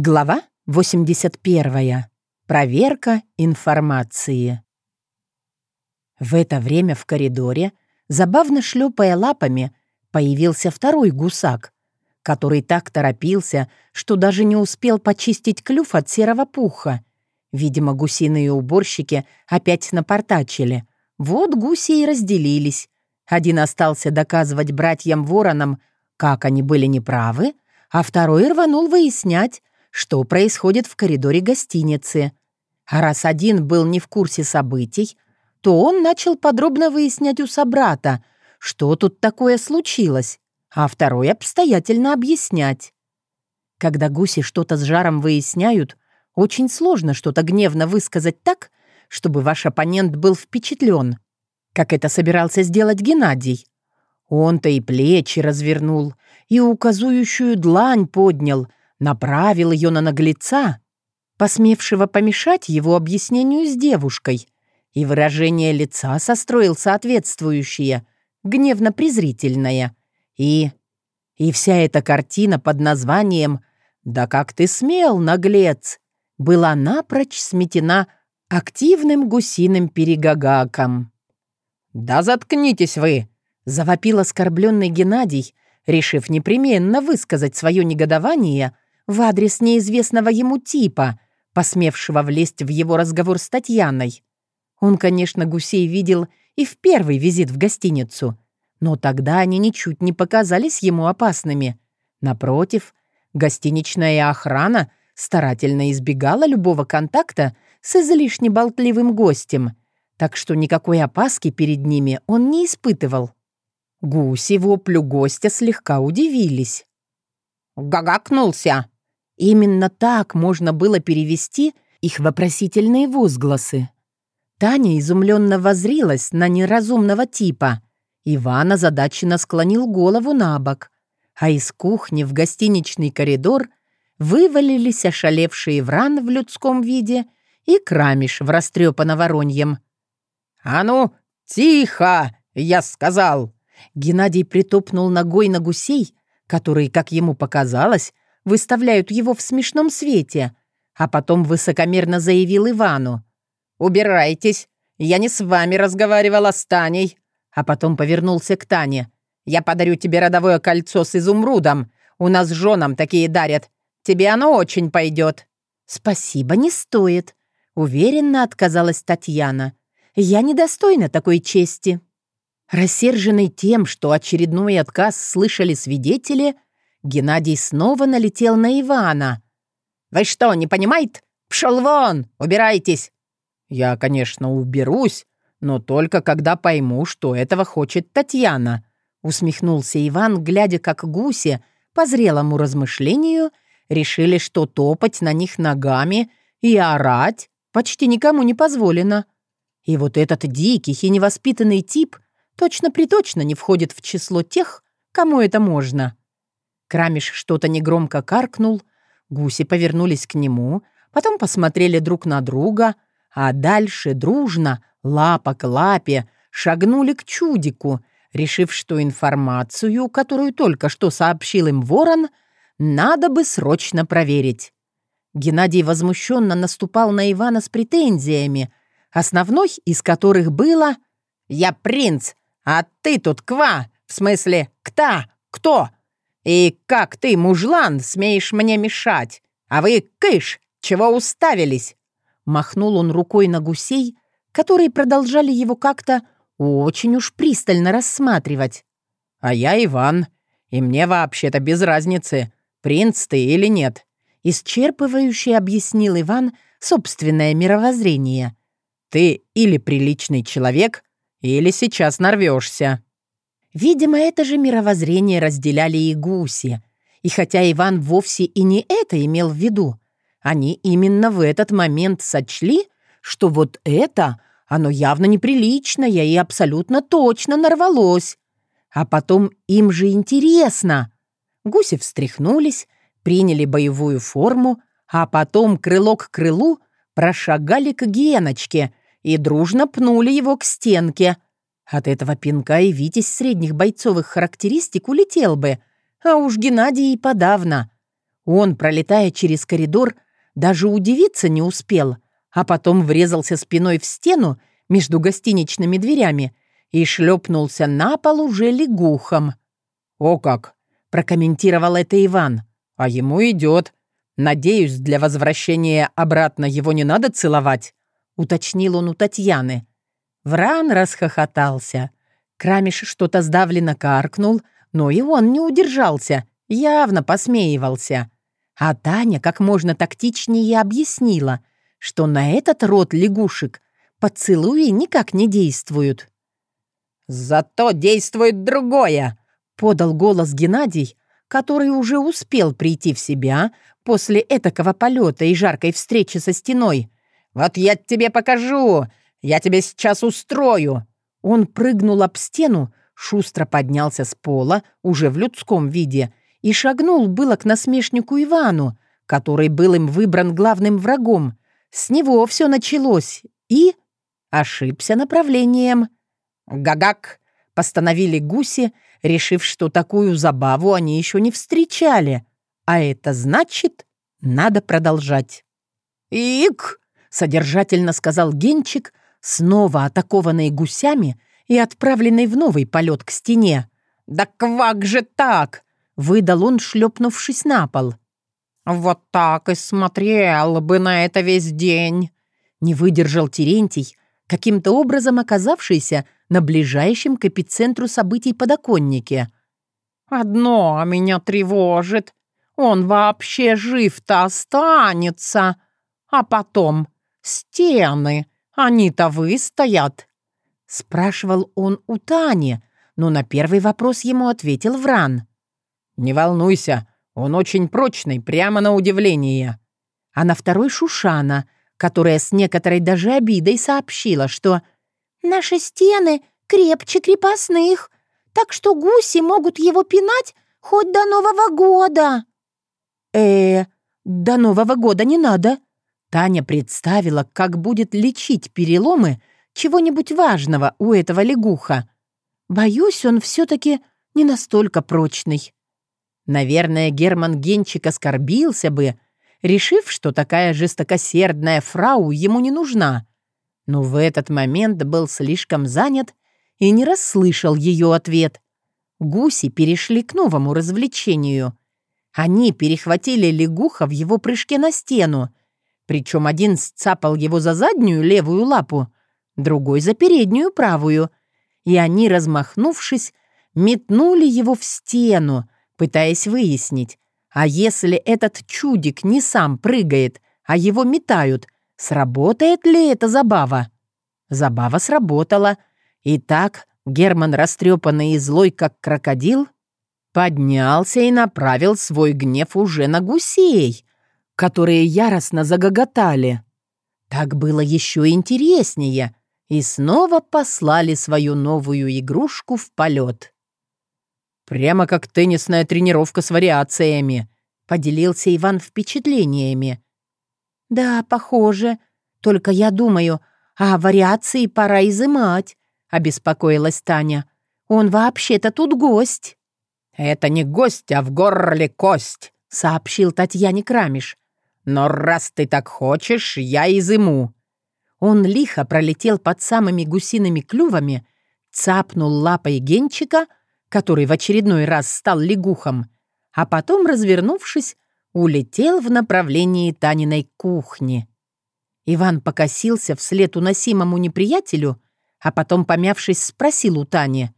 Глава 81. Проверка информации. В это время в коридоре, забавно шлепая лапами, появился второй гусак, который так торопился, что даже не успел почистить клюв от серого пуха. Видимо, гусиные уборщики опять напортачили. Вот гуси и разделились. Один остался доказывать братьям-воронам, как они были неправы, а второй рванул выяснять, что происходит в коридоре гостиницы. А раз один был не в курсе событий, то он начал подробно выяснять у собрата, что тут такое случилось, а второй обстоятельно объяснять. Когда гуси что-то с жаром выясняют, очень сложно что-то гневно высказать так, чтобы ваш оппонент был впечатлен, как это собирался сделать Геннадий. Он-то и плечи развернул, и указующую длань поднял, направил ее на наглеца, посмевшего помешать его объяснению с девушкой, и выражение лица состроил соответствующее, гневно-презрительное. И... и вся эта картина под названием «Да как ты смел, наглец!» была напрочь сметена активным гусиным перегагаком. «Да заткнитесь вы!» — завопил оскорбленный Геннадий, решив непременно высказать свое негодование — в адрес неизвестного ему типа, посмевшего влезть в его разговор с Татьяной. Он, конечно, гусей видел и в первый визит в гостиницу, но тогда они ничуть не показались ему опасными. Напротив, гостиничная охрана старательно избегала любого контакта с излишне болтливым гостем, так что никакой опаски перед ними он не испытывал. Гуси воплю гостя слегка удивились. «Гагакнулся!» Именно так можно было перевести их вопросительные возгласы. Таня изумленно возрилась на неразумного типа. Иван озадаченно склонил голову на бок, а из кухни в гостиничный коридор вывалились ошалевшие Вран в людском виде и Крамиш в растрепано вороньем. «А ну, тихо!» — я сказал. Геннадий притопнул ногой на гусей, которые, как ему показалось, выставляют его в смешном свете, а потом высокомерно заявил Ивану. «Убирайтесь, я не с вами разговаривала с Таней». А потом повернулся к Тане. «Я подарю тебе родовое кольцо с изумрудом. У нас женам такие дарят. Тебе оно очень пойдет». «Спасибо, не стоит», — уверенно отказалась Татьяна. «Я недостойна такой чести». Рассерженный тем, что очередной отказ слышали свидетели, — Геннадий снова налетел на Ивана. «Вы что, не понимаете? Пшел вон! Убирайтесь!» «Я, конечно, уберусь, но только когда пойму, что этого хочет Татьяна», усмехнулся Иван, глядя, как гуси, по зрелому размышлению, решили, что топать на них ногами и орать почти никому не позволено. И вот этот дикий и невоспитанный тип точно-приточно не входит в число тех, кому это можно. Крамиш что-то негромко каркнул, гуси повернулись к нему, потом посмотрели друг на друга, а дальше дружно, лапа к лапе, шагнули к чудику, решив, что информацию, которую только что сообщил им ворон, надо бы срочно проверить. Геннадий возмущенно наступал на Ивана с претензиями, основной из которых было «Я принц, а ты тут ква, в смысле, кто? Кто? «И как ты, мужлан, смеешь мне мешать? А вы, кыш, чего уставились?» Махнул он рукой на гусей, которые продолжали его как-то очень уж пристально рассматривать. «А я Иван, и мне вообще-то без разницы, принц ты или нет», исчерпывающе объяснил Иван собственное мировоззрение. «Ты или приличный человек, или сейчас нарвешься. Видимо, это же мировоззрение разделяли и гуси. И хотя Иван вовсе и не это имел в виду, они именно в этот момент сочли, что вот это, оно явно неприличное и абсолютно точно нарвалось. А потом им же интересно. Гуси встряхнулись, приняли боевую форму, а потом крыло к крылу прошагали к Геночке и дружно пнули его к стенке — от этого пинка и Витязь средних бойцовых характеристик улетел бы, а уж Геннадий и подавно. Он, пролетая через коридор, даже удивиться не успел, а потом врезался спиной в стену между гостиничными дверями и шлепнулся на пол уже лягухом. «О как!» — прокомментировал это Иван. «А ему идет. Надеюсь, для возвращения обратно его не надо целовать?» — уточнил он у Татьяны. Вран расхохотался. Крамиш что-то сдавленно каркнул, но и он не удержался, явно посмеивался. А Таня как можно тактичнее объяснила, что на этот род лягушек поцелуи никак не действуют. «Зато действует другое!» — подал голос Геннадий, который уже успел прийти в себя после этакого полета и жаркой встречи со стеной. «Вот я тебе покажу! Я тебе сейчас устрою!» Он прыгнул об стену, шустро поднялся с пола, уже в людском виде, и шагнул было к насмешнику Ивану, который был им выбран главным врагом. С него все началось, и... ошибся направлением. «Гагак!» — постановили гуси, решив, что такую забаву они еще не встречали. А это значит, надо продолжать. «Ик!» — содержательно сказал Генчик, снова атакованный гусями и отправленный в новый полет к стене. «Да квак же так!» — выдал он, шлепнувшись на пол. «Вот так и смотрел бы на это весь день!» — не выдержал Терентий, каким-то образом оказавшийся на ближайшем к эпицентру событий подоконнике. «Одно меня тревожит. Он вообще жив-то останется. А потом стены, они-то выстоят». Спрашивал он у Тани, но на первый вопрос ему ответил Вран. «Не волнуйся, он очень прочный, прямо на удивление». А на второй Шушана, которая с некоторой даже обидой сообщила, что Наши стены крепче крепостных, так что гуси могут его пинать хоть до Нового года». «Э, до Нового года не надо». Таня представила, как будет лечить переломы чего-нибудь важного у этого лягуха. Боюсь, он все-таки не настолько прочный. Наверное, Герман Генчик оскорбился бы, решив, что такая жестокосердная фрау ему не нужна но в этот момент был слишком занят и не расслышал ее ответ. Гуси перешли к новому развлечению. Они перехватили лягуха в его прыжке на стену, причем один сцапал его за заднюю левую лапу, другой за переднюю правую, и они, размахнувшись, метнули его в стену, пытаясь выяснить, а если этот чудик не сам прыгает, а его метают — Сработает ли эта забава? Забава сработала. И так Герман, растрепанный и злой, как крокодил, поднялся и направил свой гнев уже на гусей, которые яростно загоготали. Так было еще интереснее, и снова послали свою новую игрушку в полет. «Прямо как теннисная тренировка с вариациями», — поделился Иван впечатлениями. «Да, похоже. Только я думаю, а вариации пора изымать», — обеспокоилась Таня. «Он вообще-то тут гость». «Это не гость, а в горле кость», — сообщил Татьяне Крамиш. «Но раз ты так хочешь, я изыму». Он лихо пролетел под самыми гусиными клювами, цапнул лапой Генчика, который в очередной раз стал лягухом, а потом, развернувшись, улетел в направлении Таниной кухни. Иван покосился вслед уносимому неприятелю, а потом, помявшись, спросил у Тани.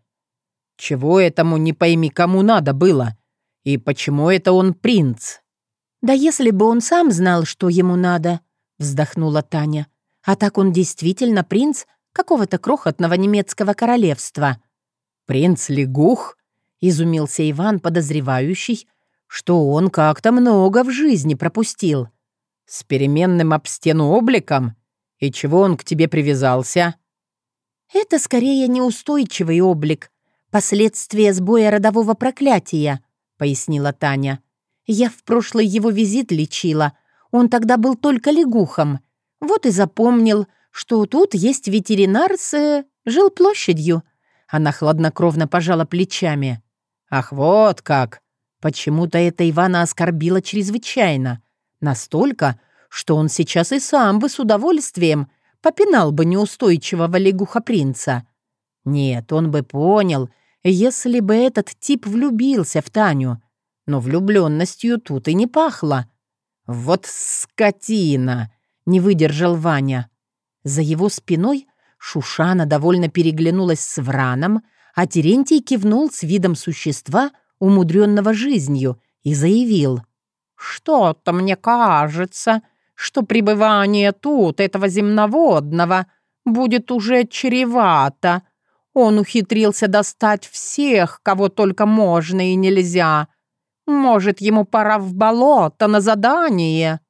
«Чего этому не пойми кому надо было? И почему это он принц?» «Да если бы он сам знал, что ему надо», — вздохнула Таня. «А так он действительно принц какого-то крохотного немецкого королевства». «Принц Лягух?» — изумился Иван, подозревающий, что он как-то много в жизни пропустил. С переменным об стену обликом? И чего он к тебе привязался?» «Это скорее неустойчивый облик, последствия сбоя родового проклятия», — пояснила Таня. «Я в прошлый его визит лечила. Он тогда был только лягухом. Вот и запомнил, что тут есть ветеринар с... Э, жилплощадью». Она хладнокровно пожала плечами. «Ах, вот как! Почему-то это Ивана оскорбило чрезвычайно. Настолько, что он сейчас и сам бы с удовольствием попинал бы неустойчивого лягуха-принца. Нет, он бы понял, если бы этот тип влюбился в Таню. Но влюбленностью тут и не пахло. «Вот скотина!» — не выдержал Ваня. За его спиной Шушана довольно переглянулась с Враном, а Терентий кивнул с видом существа, умудренного жизнью, и заявил. «Что-то мне кажется, что пребывание тут этого земноводного будет уже чревато. Он ухитрился достать всех, кого только можно и нельзя. Может, ему пора в болото на задание?»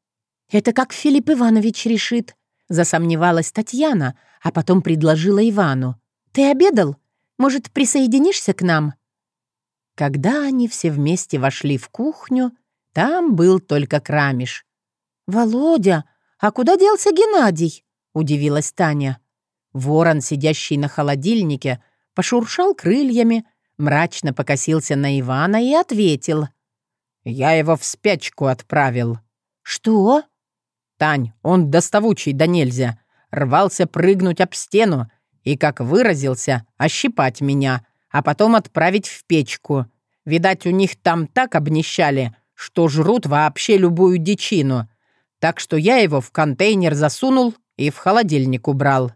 «Это как Филипп Иванович решит», — засомневалась Татьяна, а потом предложила Ивану. «Ты обедал? Может, присоединишься к нам?» Когда они все вместе вошли в кухню, там был только Крамиш. «Володя, а куда делся Геннадий?» — удивилась Таня. Ворон, сидящий на холодильнике, пошуршал крыльями, мрачно покосился на Ивана и ответил. «Я его в спячку отправил». «Что?» «Тань, он доставучий да нельзя. Рвался прыгнуть об стену и, как выразился, ощипать меня, а потом отправить в печку. Видать, у них там так обнищали, что жрут вообще любую дичину. Так что я его в контейнер засунул и в холодильник убрал».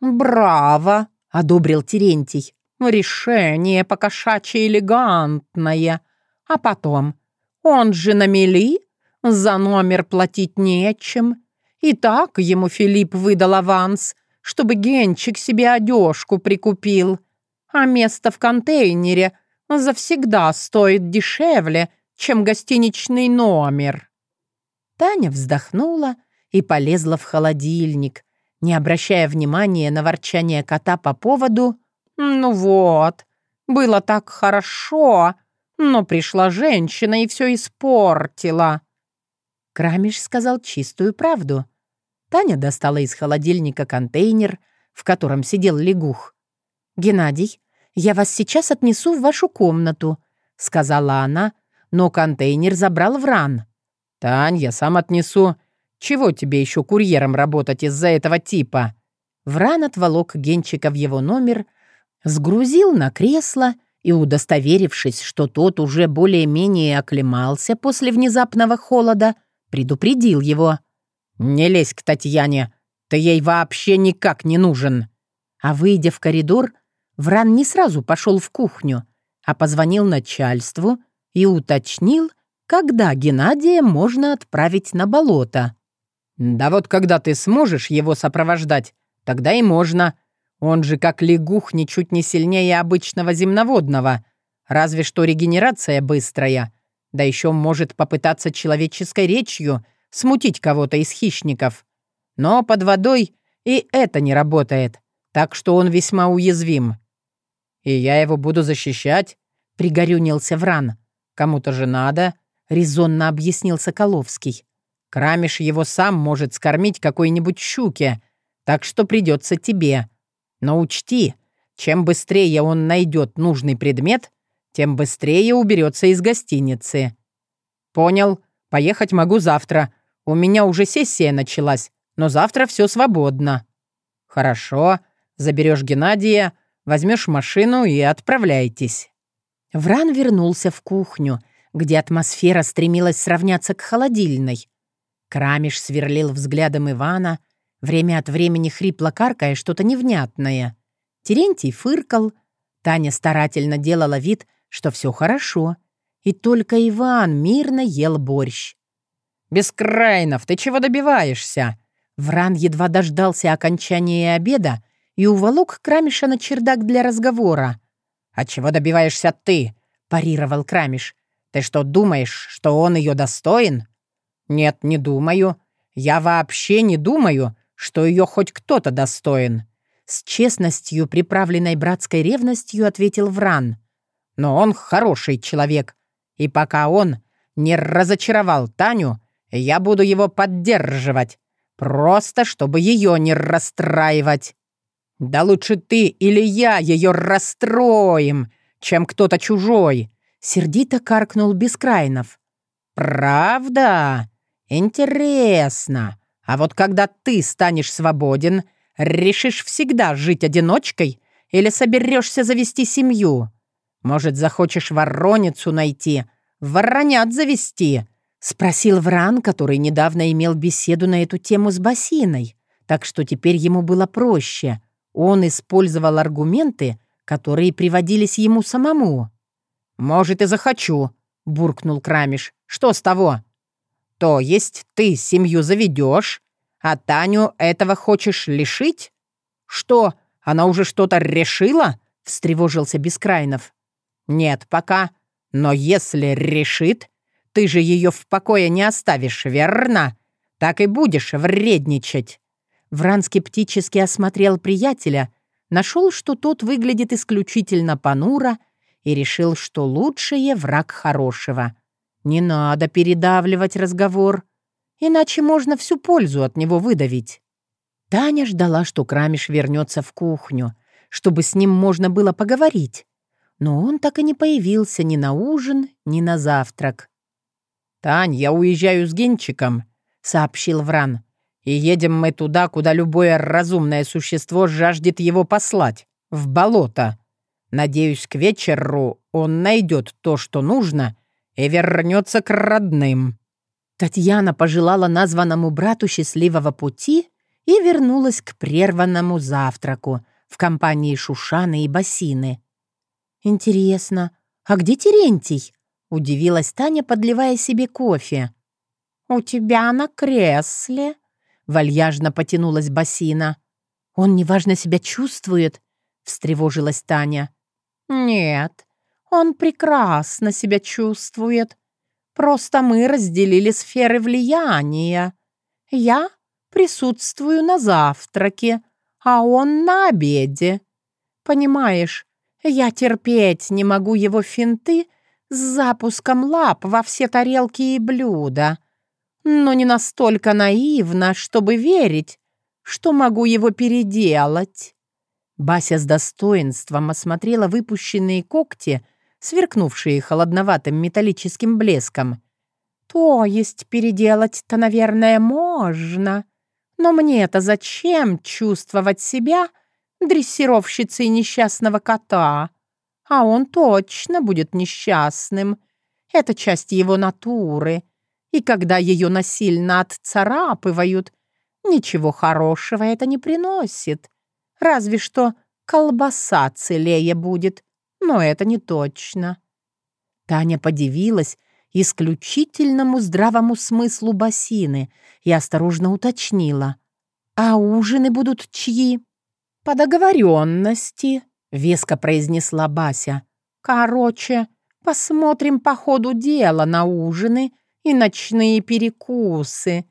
«Браво!» — одобрил Терентий. «Решение покошачье элегантное. А потом, он же на мели, за номер платить нечем. И так ему Филипп выдал аванс, чтобы Генчик себе одежку прикупил. А место в контейнере завсегда стоит дешевле, чем гостиничный номер». Таня вздохнула и полезла в холодильник, не обращая внимания на ворчание кота по поводу «Ну вот, было так хорошо, но пришла женщина и все испортила». Крамиш сказал чистую правду. Таня достала из холодильника контейнер, в котором сидел лягух. «Геннадий, я вас сейчас отнесу в вашу комнату», — сказала она, но контейнер забрал Вран. «Тань, я сам отнесу. Чего тебе еще курьером работать из-за этого типа?» Вран отволок Генчика в его номер, сгрузил на кресло и, удостоверившись, что тот уже более-менее оклемался после внезапного холода, предупредил его. «Не лезь к Татьяне, ты ей вообще никак не нужен». А выйдя в коридор, Вран не сразу пошел в кухню, а позвонил начальству и уточнил, когда Геннадия можно отправить на болото. «Да вот когда ты сможешь его сопровождать, тогда и можно. Он же как лягух ничуть не сильнее обычного земноводного, разве что регенерация быстрая, да еще может попытаться человеческой речью смутить кого-то из хищников. Но под водой и это не работает, так что он весьма уязвим. И я его буду защищать?» — пригорюнился Вран. «Кому-то же надо», — резонно объяснил Соколовский. «Крамиш его сам может скормить какой-нибудь щуке, так что придется тебе. Но учти, чем быстрее он найдет нужный предмет, тем быстрее уберется из гостиницы». «Понял. Поехать могу завтра. У меня уже сессия началась, но завтра все свободно». «Хорошо. Заберешь Геннадия, Возьмешь машину и отправляйтесь». Вран вернулся в кухню, где атмосфера стремилась сравняться к холодильной. Крамиш сверлил взглядом Ивана, время от времени хрипло каркая что-то невнятное. Терентий фыркал, Таня старательно делала вид, что все хорошо, и только Иван мирно ел борщ. «Бескрайнов, ты чего добиваешься?» Вран едва дождался окончания обеда и уволок Крамиша на чердак для разговора. «А чего добиваешься ты?» — парировал Крамиш. «Ты что, думаешь, что он ее достоин?» «Нет, не думаю. Я вообще не думаю, что ее хоть кто-то достоин». С честностью, приправленной братской ревностью, ответил Вран. «Но он хороший человек, и пока он не разочаровал Таню, я буду его поддерживать, просто чтобы ее не расстраивать». «Да лучше ты или я ее расстроим, чем кто-то чужой!» Сердито каркнул Бескрайнов. «Правда? Интересно. А вот когда ты станешь свободен, решишь всегда жить одиночкой или соберешься завести семью? Может, захочешь вороницу найти, воронят завести?» — спросил Вран, который недавно имел беседу на эту тему с Басиной, так что теперь ему было проще. Он использовал аргументы, которые приводились ему самому. «Может, и захочу», — буркнул Крамиш. «Что с того?» «То есть ты семью заведешь, а Таню этого хочешь лишить?» «Что, она уже что-то решила?» — встревожился Бескрайнов. «Нет, пока. Но если решит, ты же ее в покое не оставишь, верно? Так и будешь вредничать». Вран скептически осмотрел приятеля, нашел, что тот выглядит исключительно понуро, и решил, что лучшее — враг хорошего. Не надо передавливать разговор, иначе можно всю пользу от него выдавить. Таня ждала, что Крамиш вернется в кухню, чтобы с ним можно было поговорить. Но он так и не появился ни на ужин, ни на завтрак. «Тань, я уезжаю с Генчиком», — сообщил Вран. «И едем мы туда, куда любое разумное существо жаждет его послать, в болото. Надеюсь, к вечеру он найдет то, что нужно, и вернется к родным». Татьяна пожелала названному брату счастливого пути и вернулась к прерванному завтраку в компании Шушаны и Басины. «Интересно, а где Терентий?» — удивилась Таня, подливая себе кофе. «У тебя на кресле», — вальяжно потянулась Басина. «Он неважно себя чувствует», — встревожилась Таня. «Нет, он прекрасно себя чувствует. Просто мы разделили сферы влияния. Я присутствую на завтраке, а он на обеде. Понимаешь, я терпеть не могу его финты с запуском лап во все тарелки и блюда, но не настолько наивно, чтобы верить, что могу его переделать. Бася с достоинством осмотрела выпущенные когти, сверкнувшие холодноватым металлическим блеском. «То есть переделать-то, наверное, можно. Но мне-то зачем чувствовать себя дрессировщицей несчастного кота? А он точно будет несчастным. Это часть его натуры. И когда ее насильно отцарапывают, ничего хорошего это не приносит. Разве что колбаса целее будет, но это не точно. Таня подивилась исключительному здравому смыслу бассины и осторожно уточнила. «А ужины будут чьи?» «По договоренности», — веско произнесла Бася. «Короче, посмотрим по ходу дела на ужины и ночные перекусы.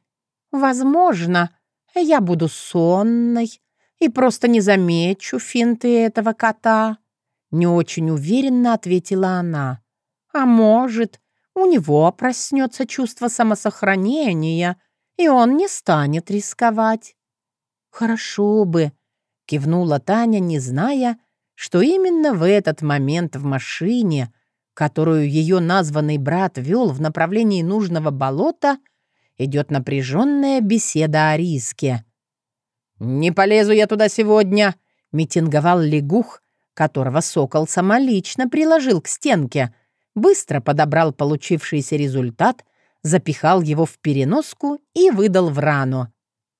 Возможно, я буду сонной, и просто не замечу финты этого кота», — не очень уверенно ответила она. «А может, у него проснется чувство самосохранения, и он не станет рисковать». «Хорошо бы», — кивнула Таня, не зная, что именно в этот момент в машине, которую ее названный брат вел в направлении нужного болота, идет напряженная беседа о риске. «Не полезу я туда сегодня», — митинговал лягух, которого сокол самолично приложил к стенке, быстро подобрал получившийся результат, запихал его в переноску и выдал в рану.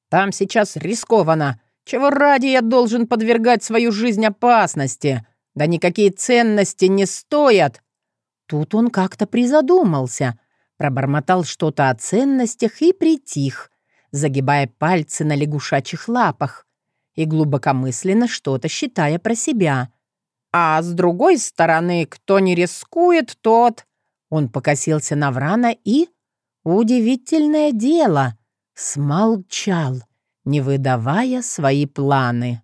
«Там сейчас рискованно. Чего ради я должен подвергать свою жизнь опасности? Да никакие ценности не стоят!» Тут он как-то призадумался, пробормотал что-то о ценностях и притих, загибая пальцы на лягушачьих лапах и глубокомысленно что-то считая про себя. «А с другой стороны, кто не рискует, тот...» Он покосился на Врана и... Удивительное дело! Смолчал, не выдавая свои планы.